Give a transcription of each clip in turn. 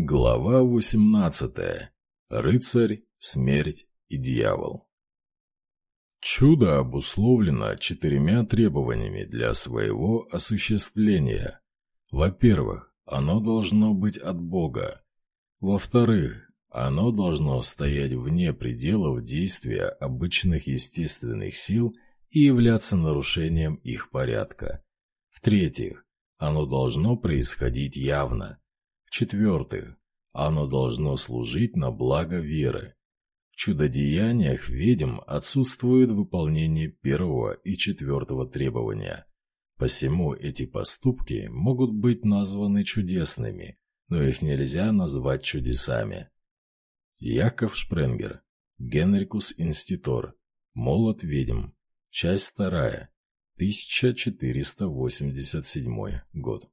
Глава 18. Рыцарь, смерть и дьявол. Чудо обусловлено четырьмя требованиями для своего осуществления. Во-первых, оно должно быть от Бога. Во-вторых, оно должно стоять вне пределов действия обычных естественных сил и являться нарушением их порядка. В-третьих, оно должно происходить явно – в-четвертых, оно должно служить на благо веры. В чудодеяниях ведьм отсутствует выполнение первого и четвертого требования. Посему эти поступки могут быть названы чудесными, но их нельзя назвать чудесами. Яков Шпренгер, Генрикус Инститор, Молот ведьм, часть вторая, 1487 год.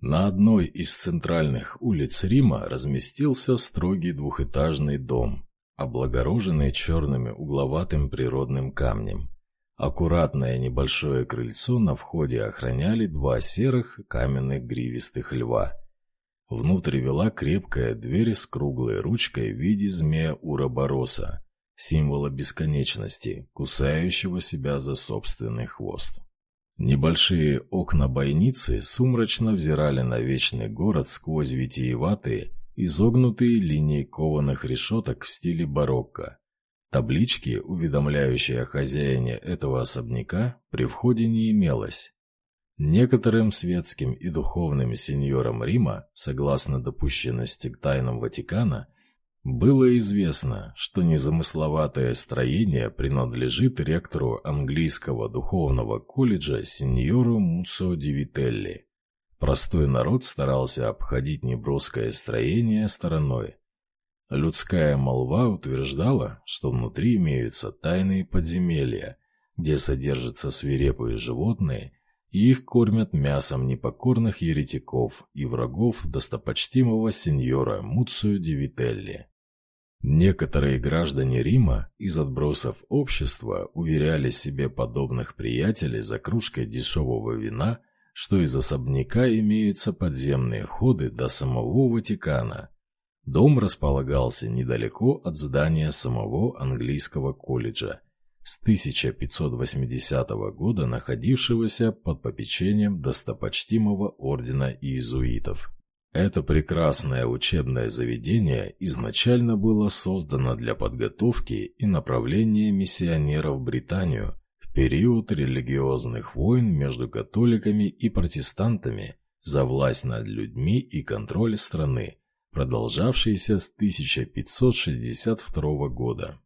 На одной из центральных улиц Рима разместился строгий двухэтажный дом, облагороженный черными угловатым природным камнем. Аккуратное небольшое крыльцо на входе охраняли два серых каменных гривистых льва. Внутрь вела крепкая дверь с круглой ручкой в виде змея Уробороса, символа бесконечности, кусающего себя за собственный хвост. Небольшие окна бойницы сумрачно взирали на вечный город сквозь витиеватые, изогнутые линии кованых решеток в стиле барокко. Таблички, уведомляющие о хозяине этого особняка, при входе не имелось. Некоторым светским и духовным сеньорам Рима, согласно допущенности к тайнам Ватикана, было известно, что незамысловатое строение принадлежит ректору английского духовного колледжа сеньору Муцо Дивителли. Простой народ старался обходить неброское строение стороной. Людская молва утверждала, что внутри имеются тайные подземелья, где содержатся свирепые животные, и их кормят мясом непокорных еретиков и врагов достопочтимого сеньора Муцию Дивителли. Некоторые граждане Рима из отбросов общества уверяли себе подобных приятелей за кружкой дешевого вина, что из особняка имеются подземные ходы до самого Ватикана. Дом располагался недалеко от здания самого английского колледжа, с 1580 года находившегося под попечением достопочтимого ордена иезуитов. Это прекрасное учебное заведение изначально было создано для подготовки и направления миссионеров в Британию в период религиозных войн между католиками и протестантами за власть над людьми и контроль страны, продолжавшийся с 1562 года.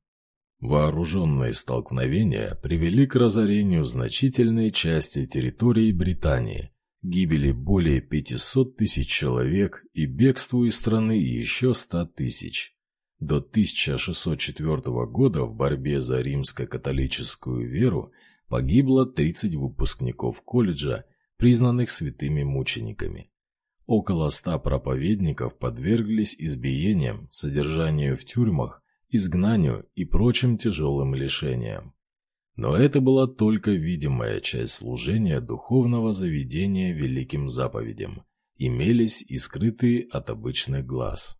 Вооруженные столкновения привели к разорению значительной части территории Британии, гибели более 500 тысяч человек и бегству из страны еще 100 тысяч. До 1604 года в борьбе за римско-католическую веру погибло 30 выпускников колледжа, признанных святыми мучениками. Около 100 проповедников подверглись избиениям, содержанию в тюрьмах, изгнанию и прочим тяжелым лишениям. Но это была только видимая часть служения духовного заведения великим заповедям. Имелись и скрытые от обычных глаз.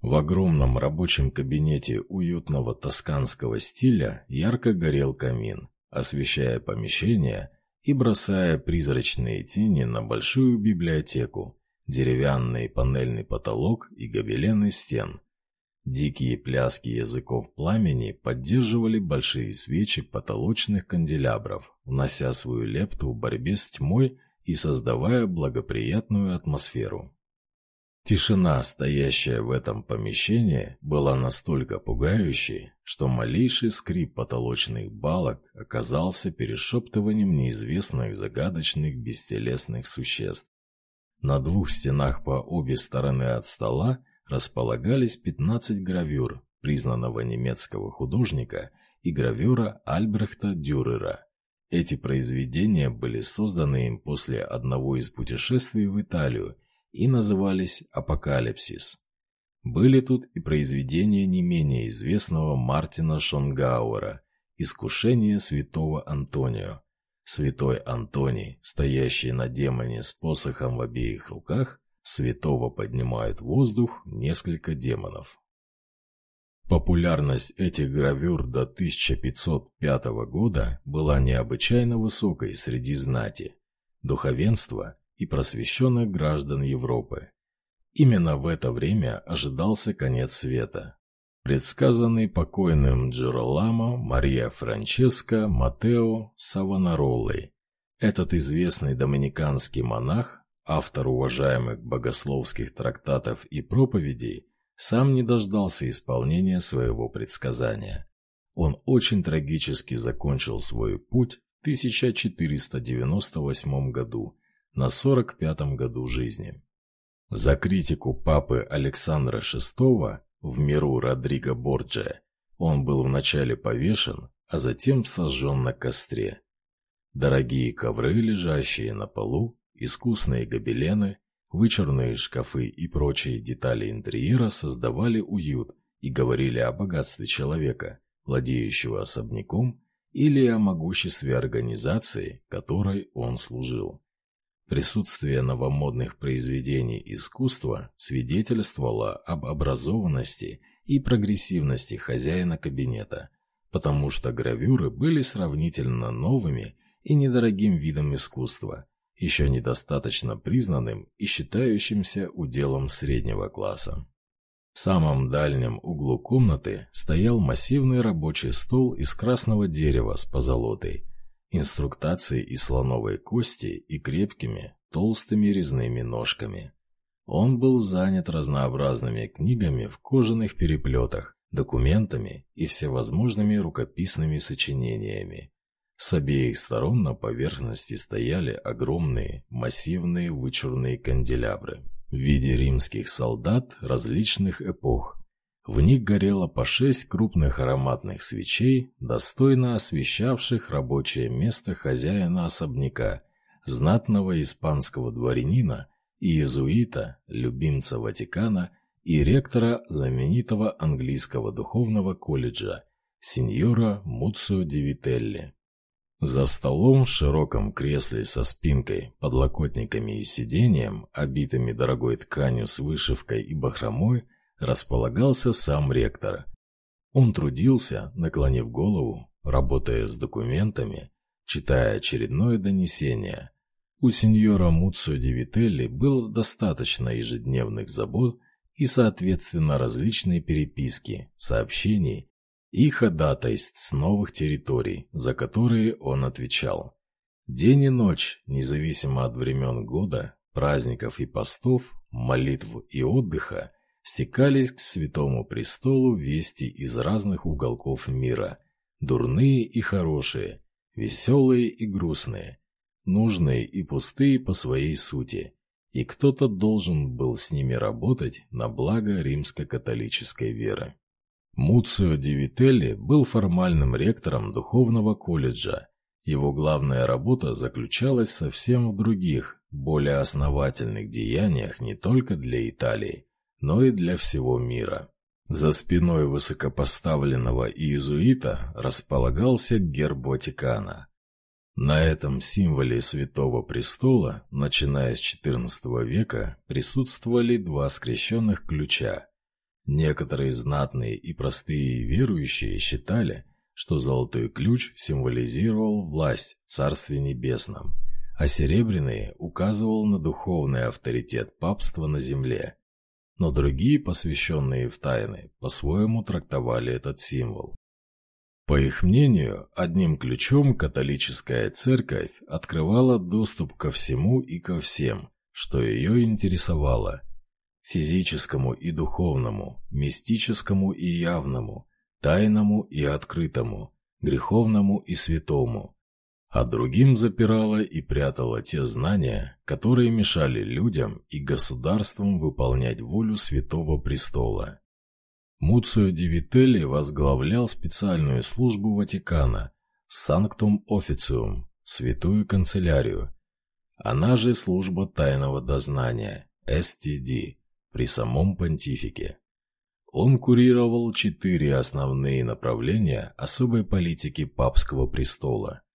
В огромном рабочем кабинете уютного тосканского стиля ярко горел камин, освещая помещение и бросая призрачные тени на большую библиотеку, деревянный панельный потолок и гобелены стен – Дикие пляски языков пламени поддерживали большие свечи потолочных канделябров, внося свою лепту в борьбе с тьмой и создавая благоприятную атмосферу. Тишина, стоящая в этом помещении, была настолько пугающей, что малейший скрип потолочных балок оказался перешептыванием неизвестных загадочных бестелесных существ. На двух стенах по обе стороны от стола располагались 15 гравюр признанного немецкого художника и гравюра Альбрехта Дюрера. Эти произведения были созданы им после одного из путешествий в Италию и назывались «Апокалипсис». Были тут и произведения не менее известного Мартина Шонгауэра «Искушение святого Антонио». Святой Антоний, стоящий на демоне с посохом в обеих руках, святого поднимают в воздух несколько демонов. Популярность этих гравюр до 1505 года была необычайно высокой среди знати, духовенства и просвещенных граждан Европы. Именно в это время ожидался конец света, предсказанный покойным Джероламо Мария Франческо Матео Савонаролой. Этот известный доминиканский монах, автор уважаемых богословских трактатов и проповедей, сам не дождался исполнения своего предсказания. Он очень трагически закончил свой путь в 1498 году, на 45-м году жизни. За критику папы Александра VI в миру Родриго Борджа он был вначале повешен, а затем сожжен на костре. Дорогие ковры, лежащие на полу, искусные гобелены, вычурные шкафы и прочие детали интерьера создавали уют и говорили о богатстве человека, владеющего особняком, или о могуществе организации, которой он служил. Присутствие новомодных произведений искусства свидетельствовало об образованности и прогрессивности хозяина кабинета, потому что гравюры были сравнительно новыми и недорогим видом искусства, еще недостаточно признанным и считающимся уделом среднего класса. В самом дальнем углу комнаты стоял массивный рабочий стол из красного дерева с позолотой – инструктацией из слоновой кости и крепкими, толстыми резными ножками. Он был занят разнообразными книгами в кожаных переплетах, документами и всевозможными рукописными сочинениями. С обеих сторон на поверхности стояли огромные, массивные вычурные канделябры в виде римских солдат различных эпох, в них горело по шесть крупных ароматных свечей, достойно освещавших рабочее место хозяина особняка, знатного испанского дворянина и иезуита, любимца Ватикана и ректора знаменитого английского духовного колледжа, сеньора Муцио Дивителли. За столом в широком кресле со спинкой, подлокотниками и сиденьем, обитыми дорогой тканью с вышивкой и бахромой, располагался сам ректор. Он трудился, наклонив голову, работая с документами, читая очередное донесение. У сеньора Муцио Дивителли было достаточно ежедневных забот и, соответственно, различные переписки, сообщений и ходатайств с новых территорий, за которые он отвечал. День и ночь, независимо от времен года, праздников и постов, молитв и отдыха, стекались к святому престолу вести из разных уголков мира, дурные и хорошие, веселые и грустные, нужные и пустые по своей сути, и кто-то должен был с ними работать на благо римско-католической веры. Муцио Дивителли был формальным ректором духовного колледжа. Его главная работа заключалась совсем в других, более основательных деяниях не только для Италии, но и для всего мира. За спиной высокопоставленного иезуита располагался герб Ватикана. На этом символе Святого Престола, начиная с XIV века, присутствовали два скрещенных ключа. Некоторые знатные и простые верующие считали, что золотой ключ символизировал власть в Царстве Небесном, а серебряный указывал на духовный авторитет папства на земле но другие, посвященные в тайны, по-своему трактовали этот символ. По их мнению, одним ключом католическая церковь открывала доступ ко всему и ко всем, что ее интересовало – физическому и духовному, мистическому и явному, тайному и открытому, греховному и святому, а другим запирала и прятала те знания, которые мешали людям и государствам выполнять волю Святого Престола. Муцио Дивителли возглавлял специальную службу Ватикана «Санктум Официум» – Святую Канцелярию. Она же служба тайного дознания – СТД при самом понтифике. Он курировал четыре основные направления особой политики папского престола –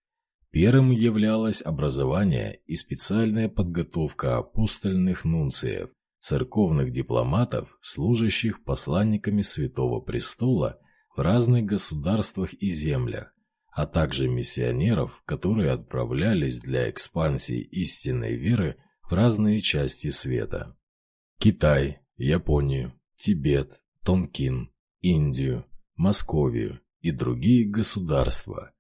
Первым являлось образование и специальная подготовка апостольных нунциев, церковных дипломатов, служащих посланниками Святого Престола в разных государствах и землях, а также миссионеров, которые отправлялись для экспансии истинной веры в разные части света. Китай, Японию, Тибет, Тонкин, Индию, Московию и другие государства.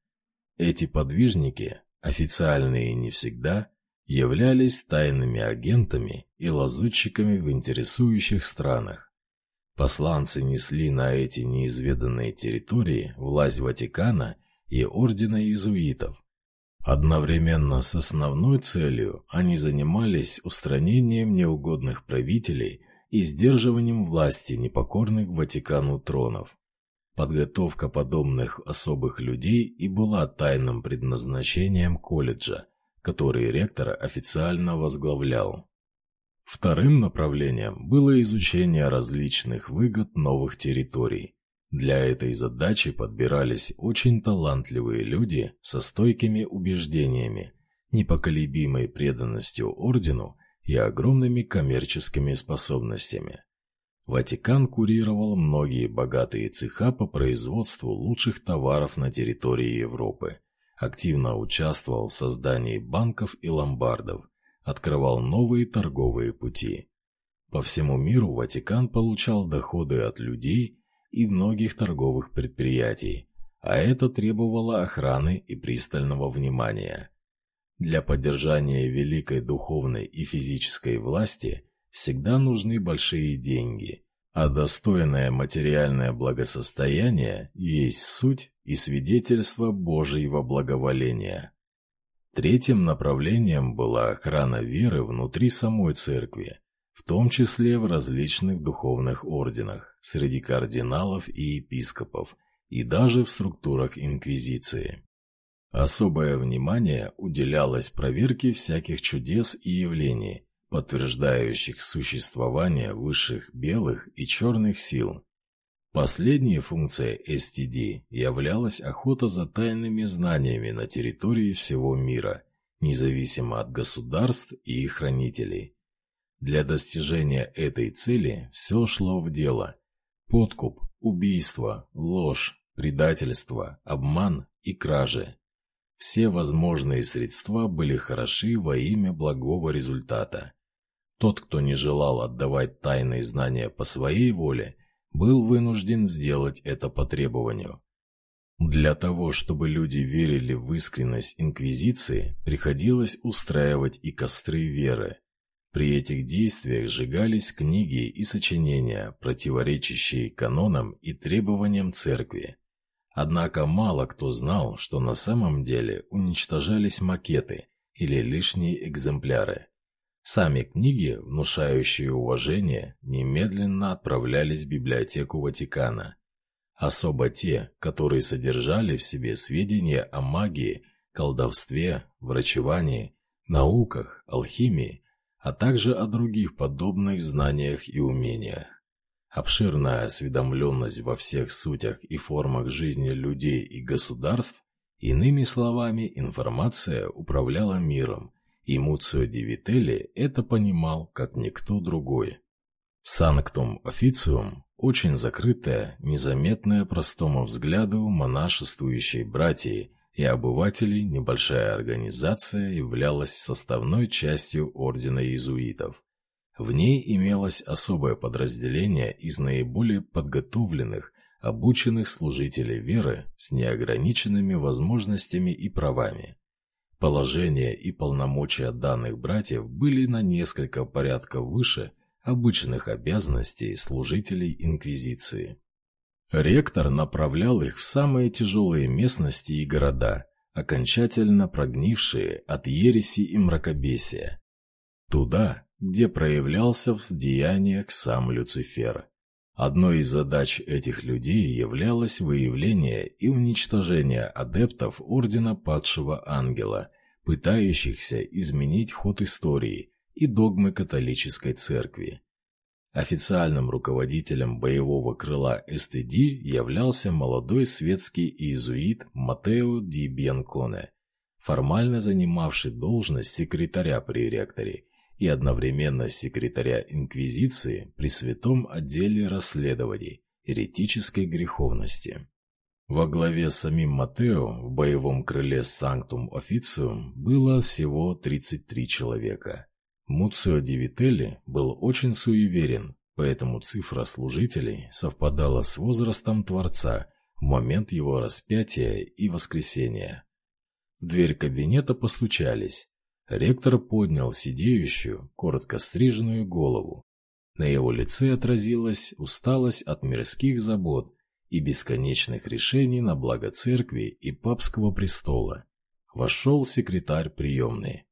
Эти подвижники, официальные не всегда, являлись тайными агентами и лазутчиками в интересующих странах. Посланцы несли на эти неизведанные территории власть Ватикана и Ордена Иезуитов. Одновременно с основной целью они занимались устранением неугодных правителей и сдерживанием власти непокорных Ватикану тронов. Подготовка подобных особых людей и была тайным предназначением колледжа, который ректор официально возглавлял. Вторым направлением было изучение различных выгод новых территорий. Для этой задачи подбирались очень талантливые люди со стойкими убеждениями, непоколебимой преданностью ордену и огромными коммерческими способностями. Ватикан курировал многие богатые цеха по производству лучших товаров на территории Европы, активно участвовал в создании банков и ломбардов, открывал новые торговые пути. По всему миру Ватикан получал доходы от людей и многих торговых предприятий, а это требовало охраны и пристального внимания. Для поддержания великой духовной и физической власти всегда нужны большие деньги, а достойное материальное благосостояние есть суть и свидетельство Божьего благоволения. Третьим направлением была охрана веры внутри самой церкви, в том числе в различных духовных орденах, среди кардиналов и епископов, и даже в структурах инквизиции. Особое внимание уделялось проверке всяких чудес и явлений, подтверждающих существование высших белых и черных сил, Последней функцией STD являлась охота за тайными знаниями на территории всего мира, независимо от государств и их хранителей. Для достижения этой цели все шло в дело. Подкуп, убийство, ложь, предательство, обман и кражи. Все возможные средства были хороши во имя благого результата. Тот, кто не желал отдавать тайные знания по своей воле – был вынужден сделать это по требованию. Для того, чтобы люди верили в искренность Инквизиции, приходилось устраивать и костры веры. При этих действиях сжигались книги и сочинения, противоречащие канонам и требованиям церкви. Однако мало кто знал, что на самом деле уничтожались макеты или лишние экземпляры. Сами книги, внушающие уважение, немедленно отправлялись в библиотеку Ватикана. Особо те, которые содержали в себе сведения о магии, колдовстве, врачевании, науках, алхимии, а также о других подобных знаниях и умениях. Обширная осведомленность во всех сутях и формах жизни людей и государств, иными словами, информация управляла миром – и Муцио Дивителли это понимал, как никто другой. Санктум официум – очень закрытая, незаметная простому взгляду монашествующей братьи и обывателей небольшая организация являлась составной частью ордена иезуитов. В ней имелось особое подразделение из наиболее подготовленных, обученных служителей веры с неограниченными возможностями и правами. Положение и полномочия данных братьев были на несколько порядков выше обычных обязанностей служителей Инквизиции. Ректор направлял их в самые тяжелые местности и города, окончательно прогнившие от ереси и мракобесия. Туда, где проявлялся в деяниях сам Люцифер. Одной из задач этих людей являлось выявление и уничтожение адептов Ордена Падшего Ангела, пытающихся изменить ход истории и догмы католической церкви. Официальным руководителем боевого крыла СТД являлся молодой светский иезуит Матео Ди Бьянконе, формально занимавший должность секретаря при ректоре и одновременно секретаря Инквизиции при Святом отделе расследований еретической греховности. Во главе с самим Матео в боевом крыле Санктум Официум было всего 33 человека. Муцио Дивителли был очень суеверен, поэтому цифра служителей совпадала с возрастом Творца в момент его распятия и воскресения. В дверь кабинета постучались. Ректор поднял сидеющую, коротко стриженную голову. На его лице отразилась усталость от мирских забот и бесконечных решений на благо церкви и папского престола. Вошел секретарь приемной.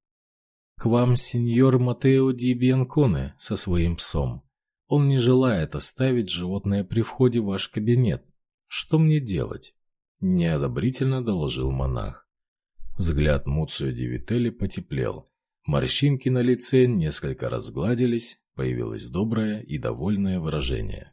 «К вам сеньор Матео Ди Бианконе со своим псом. Он не желает оставить животное при входе в ваш кабинет. Что мне делать?» Неодобрительно доложил монах. Взгляд Муцио Дивители потеплел. Морщинки на лице несколько разгладились, появилось доброе и довольное выражение.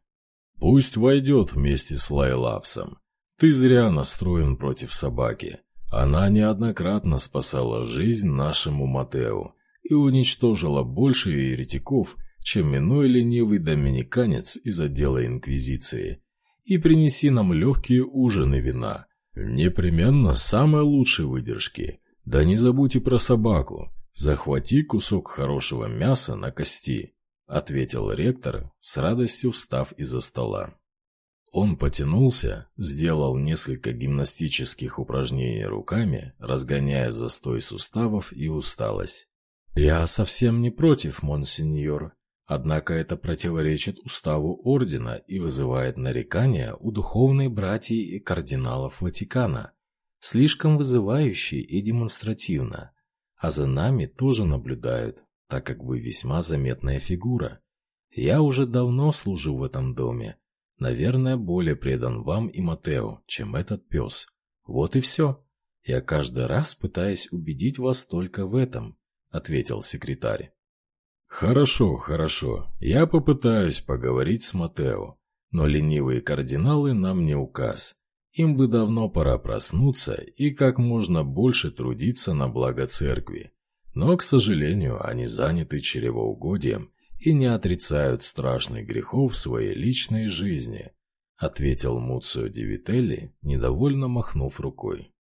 Пусть войдет вместе с Лайлапсом. Ты зря настроен против собаки. Она неоднократно спасала жизнь нашему Матео и уничтожила больше еретиков, чем иной ленивый доминиканец из отдела Инквизиции. И принеси нам легкие ужины вина. Непременно самой лучшей выдержки. Да не забудь и про собаку. Захвати кусок хорошего мяса на кости. — ответил ректор, с радостью встав из-за стола. Он потянулся, сделал несколько гимнастических упражнений руками, разгоняя застой суставов и усталость. «Я совсем не против, монсеньор, однако это противоречит уставу ордена и вызывает нарекания у духовной братьи и кардиналов Ватикана, слишком вызывающе и демонстративно, а за нами тоже наблюдают, так как вы весьма заметная фигура. Я уже давно служу в этом доме. Наверное, более предан вам и Матео, чем этот пес. Вот и все. Я каждый раз пытаюсь убедить вас только в этом», — ответил секретарь. «Хорошо, хорошо. Я попытаюсь поговорить с Матео. Но ленивые кардиналы нам не указ. Им бы давно пора проснуться и как можно больше трудиться на благо церкви. Но, к сожалению, они заняты чревоугодием и не отрицают страшных грехов в своей личной жизни, ответил Муцио Дивителли, недовольно махнув рукой.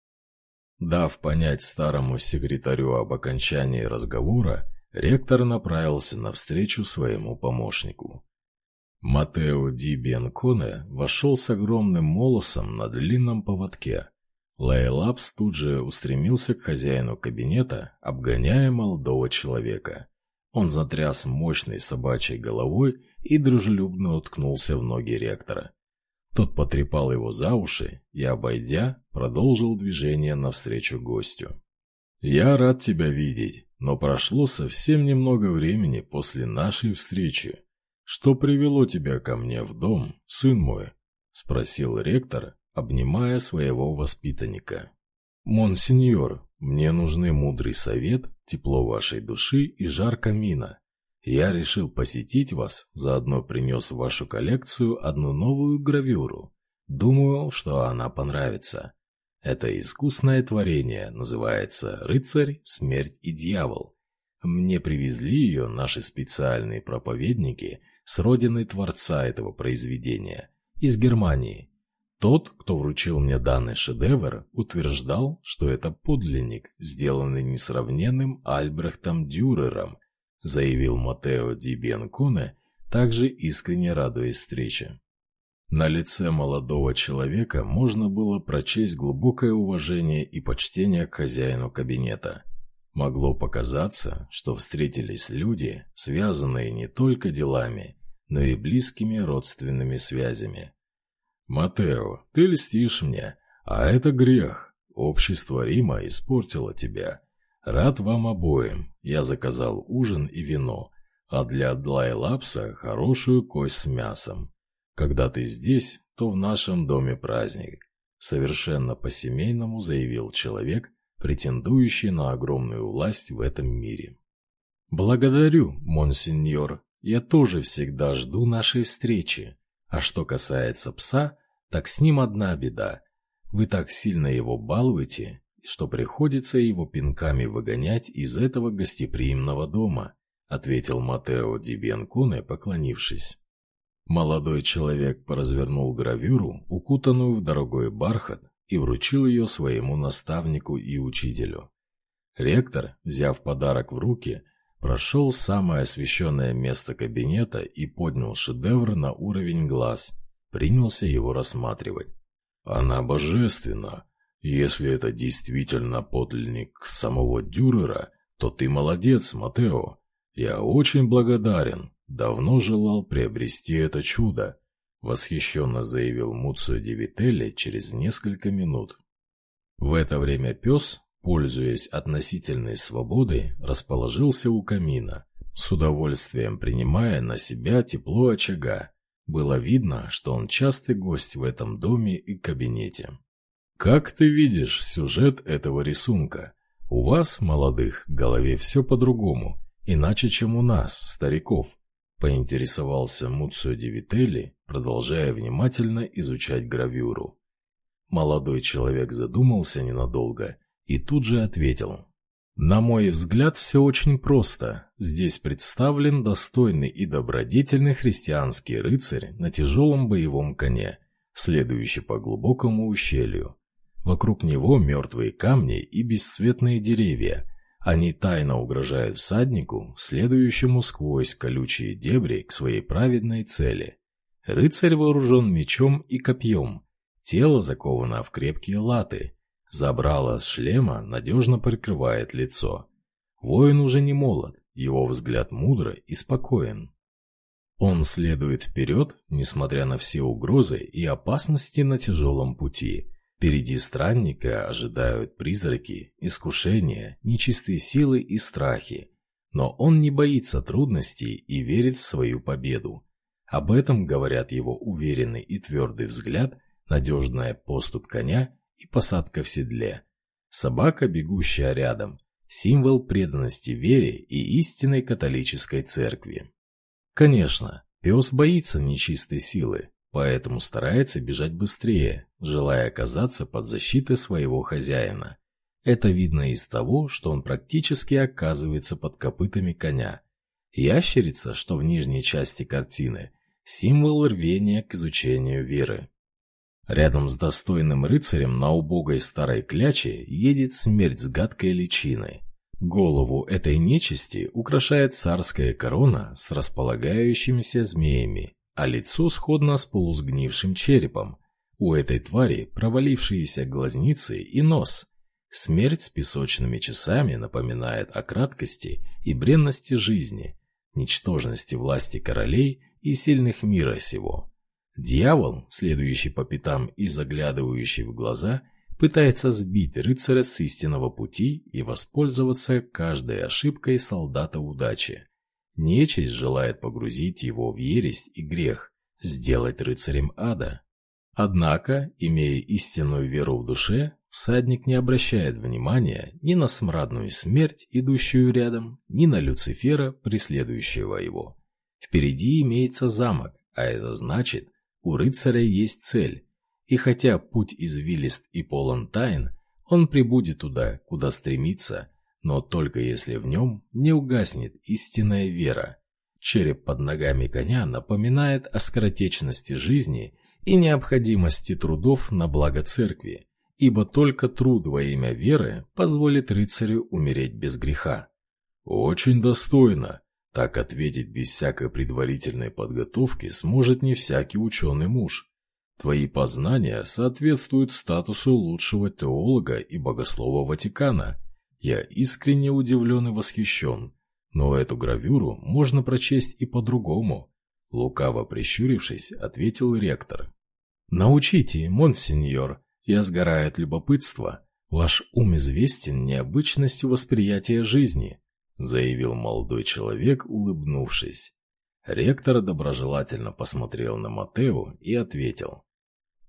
Дав понять старому секретарю об окончании разговора, ректор направился навстречу своему помощнику. Матео Ди Бенконе вошел с огромным молосом на длинном поводке, Лайлапс тут же устремился к хозяину кабинета, обгоняя молодого человека. Он затряс мощной собачьей головой и дружелюбно уткнулся в ноги ректора. Тот потрепал его за уши и, обойдя, продолжил движение навстречу гостю. «Я рад тебя видеть, но прошло совсем немного времени после нашей встречи. Что привело тебя ко мне в дом, сын мой?» – спросил ректор, обнимая своего воспитанника. «Монсеньор, мне нужны мудрый совет, тепло вашей души и жар камина. Я решил посетить вас, заодно принес в вашу коллекцию одну новую гравюру. Думаю, что она понравится. Это искусное творение, называется «Рыцарь, смерть и дьявол». Мне привезли ее наши специальные проповедники с родины творца этого произведения, из Германии. Тот, кто вручил мне данный шедевр, утверждал, что это подлинник, сделанный несравненным Альбрехтом Дюрером, заявил Матео Ди Бенконе, также искренне радуясь встрече. На лице молодого человека можно было прочесть глубокое уважение и почтение к хозяину кабинета. Могло показаться, что встретились люди, связанные не только делами, но и близкими родственными связями. «Матео, ты льстишь мне, а это грех. Общество Рима испортило тебя. Рад вам обоим. Я заказал ужин и вино, а для Длайлапса хорошую кость с мясом. Когда ты здесь, то в нашем доме праздник», совершенно по-семейному заявил человек, претендующий на огромную власть в этом мире. «Благодарю, монсеньор. Я тоже всегда жду нашей встречи. А что касается пса, так с ним одна беда. Вы так сильно его балуете, что приходится его пинками выгонять из этого гостеприимного дома, — ответил Матео Ди Бьянконе, поклонившись. Молодой человек поразвернул гравюру, укутанную в дорогой бархат, и вручил ее своему наставнику и учителю. Ректор, взяв подарок в руки, прошел самое освещенное место кабинета и поднял шедевр на уровень глаз, принялся его рассматривать. «Она божественна. Если это действительно подлинник самого Дюрера, то ты молодец, Матео. Я очень благодарен. Давно желал приобрести это чудо», — восхищенно заявил Муцио Девителли через несколько минут. В это время пес, пользуясь относительной свободой, расположился у камина, с удовольствием принимая на себя тепло очага. Было видно, что он частый гость в этом доме и кабинете. «Как ты видишь сюжет этого рисунка? У вас, молодых, в голове все по-другому, иначе, чем у нас, стариков», поинтересовался Муцио Девителли, продолжая внимательно изучать гравюру. Молодой человек задумался ненадолго и тут же ответил. «На мой взгляд, все очень просто. Здесь представлен достойный и добродетельный христианский рыцарь на тяжелом боевом коне, следующий по глубокому ущелью. Вокруг него мертвые камни и бесцветные деревья. Они тайно угрожают всаднику, следующему сквозь колючие дебри к своей праведной цели. Рыцарь вооружен мечом и копьем. Тело заковано в крепкие латы, Забрало с шлема надежно прикрывает лицо. Воин уже не молод, его взгляд мудро и спокоен. Он следует вперед, несмотря на все угрозы и опасности на тяжелом пути. Впереди странника ожидают призраки, искушения, нечистые силы и страхи. Но он не боится трудностей и верит в свою победу. Об этом говорят его уверенный и твердый взгляд, надежная поступ коня и посадка в седле. Собака, бегущая рядом, символ преданности вере и истинной католической церкви. Конечно, пес боится нечистой силы, поэтому старается бежать быстрее, желая оказаться под защитой своего хозяина. Это видно из того, что он практически оказывается под копытами коня. Ящерица, что в нижней части картины, символ рвения к изучению веры. Рядом с достойным рыцарем на убогой старой кляче едет смерть с гадкой личиной. Голову этой нечисти украшает царская корона с располагающимися змеями, а лицо сходно с полусгнившим черепом. У этой твари провалившиеся глазницы и нос. Смерть с песочными часами напоминает о краткости и бренности жизни, ничтожности власти королей и сильных мира сего. Дьявол, следующий по пятам и заглядывающий в глаза, пытается сбить рыцаря с истинного пути и воспользоваться каждой ошибкой солдата удачи. Нечисть желает погрузить его в ересь и грех, сделать рыцарем ада. Однако, имея истинную веру в душе, всадник не обращает внимания ни на смрадную смерть, идущую рядом, ни на Люцифера, преследующего его. Впереди имеется замок, а это значит, у рыцаря есть цель, и хотя путь извилист и полон тайн, он прибудет туда, куда стремится, но только если в нем не угаснет истинная вера. Череп под ногами коня напоминает о скоротечности жизни и необходимости трудов на благо церкви, ибо только труд во имя веры позволит рыцарю умереть без греха. «Очень достойно», так ответить без всякой предварительной подготовки сможет не всякий ученый муж. Твои познания соответствуют статусу лучшего теолога и богослова Ватикана. Я искренне удивлен и восхищен, но эту гравюру можно прочесть и по-другому. Лукаво прищурившись, ответил ректор. «Научите, монсеньор, я сгораю от любопытства. Ваш ум известен необычностью восприятия жизни. — заявил молодой человек, улыбнувшись. Ректор доброжелательно посмотрел на Матео и ответил.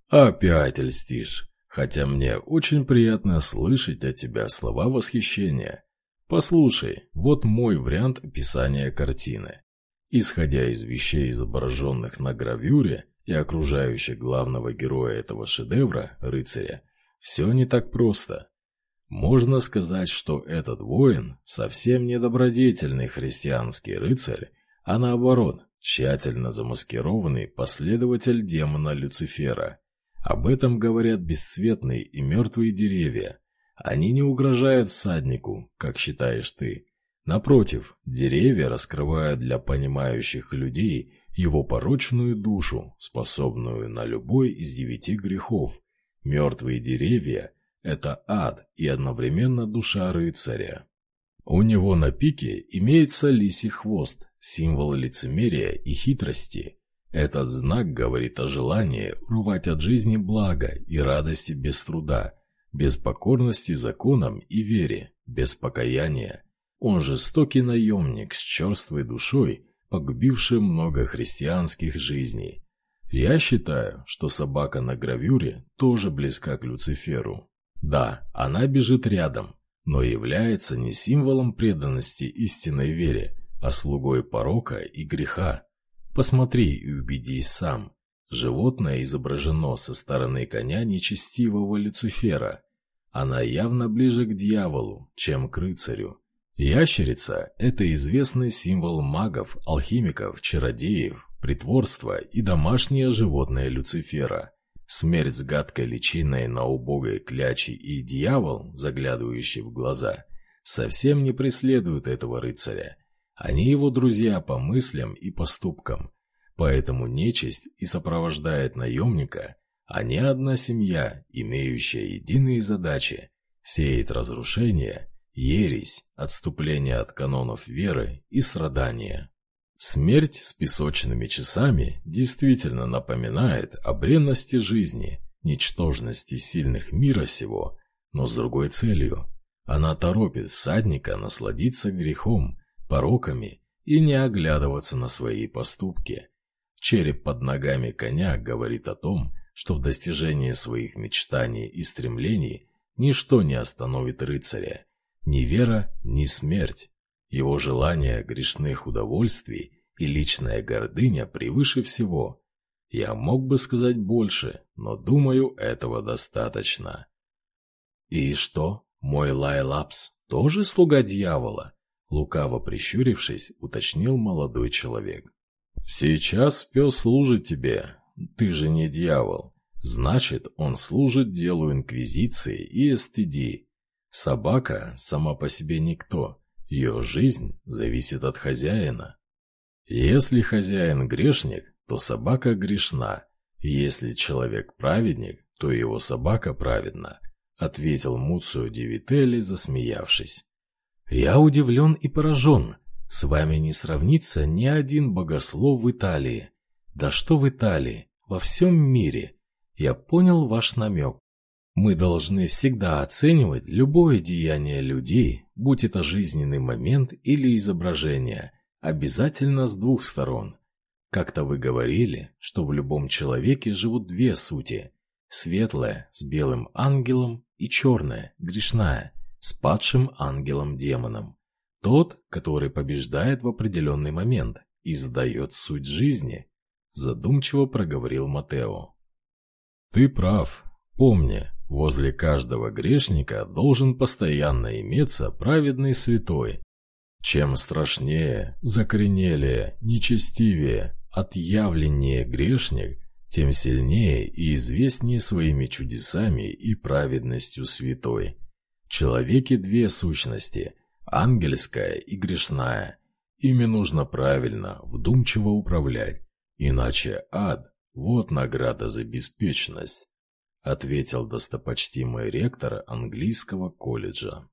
«Опять льстишь, хотя мне очень приятно слышать от тебя слова восхищения. Послушай, вот мой вариант описания картины. Исходя из вещей, изображенных на гравюре и окружающих главного героя этого шедевра, рыцаря, все не так просто. Можно сказать, что этот воин совсем не добродетельный христианский рыцарь, а наоборот, тщательно замаскированный последователь демона Люцифера. Об этом говорят бесцветные и мертвые деревья. Они не угрожают всаднику, как считаешь ты. Напротив, деревья раскрывают для понимающих людей его порочную душу, способную на любой из девяти грехов. Мертвые деревья – это ад и одновременно душа рыцаря. У него на пике имеется лисий хвост, символ лицемерия и хитрости. Этот знак говорит о желании урвать от жизни благо и радости без труда, без покорности законам и вере, без покаяния. Он жестокий наемник с черствой душой, погубивший много христианских жизней. Я считаю, что собака на гравюре тоже близка к Люциферу. Да, она бежит рядом, но является не символом преданности истинной вере, а слугой порока и греха. Посмотри и убедись сам. Животное изображено со стороны коня нечестивого Люцифера. Она явно ближе к дьяволу, чем к рыцарю. Ящерица – это известный символ магов, алхимиков, чародеев, притворства и домашнее животное Люцифера. Смерть с гадкой личиной на убогой кляче и дьявол, заглядывающий в глаза, совсем не преследуют этого рыцаря. Они его друзья по мыслям и поступкам. Поэтому нечисть и сопровождает наемника, а не одна семья, имеющая единые задачи – сеять разрушение, ересь, отступление от канонов веры и страдания. Смерть с песочными часами действительно напоминает о бренности жизни, ничтожности сильных мира сего, но с другой целью. Она торопит всадника насладиться грехом, пороками и не оглядываться на свои поступки. Череп под ногами коня говорит о том, что в достижении своих мечтаний и стремлений ничто не остановит рыцаря, ни вера, ни смерть. Его желание грешных удовольствий и личная гордыня превыше всего. Я мог бы сказать больше, но думаю, этого достаточно. «И что, мой Лайлапс тоже слуга дьявола?» Лукаво прищурившись, уточнил молодой человек. «Сейчас пес служит тебе. Ты же не дьявол. Значит, он служит делу Инквизиции и СТД. Собака сама по себе никто. Ее жизнь зависит от хозяина. Если хозяин грешник, то собака грешна. Если человек праведник, то его собака праведна», — ответил Муцио Девители, засмеявшись. «Я удивлен и поражен. С вами не сравнится ни один богослов в Италии. Да что в Италии, во всем мире. Я понял ваш намек. Мы должны всегда оценивать любое деяние людей, будь это жизненный момент или изображение, обязательно с двух сторон. Как-то вы говорили, что в любом человеке живут две сути – светлая с белым ангелом и черная, грешная, с падшим ангелом-демоном. Тот, который побеждает в определенный момент и задает суть жизни, задумчиво проговорил Матео. Ты прав. Помни, возле каждого грешника должен постоянно иметься праведный святой. Чем страшнее, закоренелее, нечестивее, отъявленнее грешник, тем сильнее и известнее своими чудесами и праведностью святой. В человеке две сущности – ангельская и грешная. Ими нужно правильно, вдумчиво управлять, иначе ад – вот награда за беспечность, ответил достопочтимый ректор английского колледжа.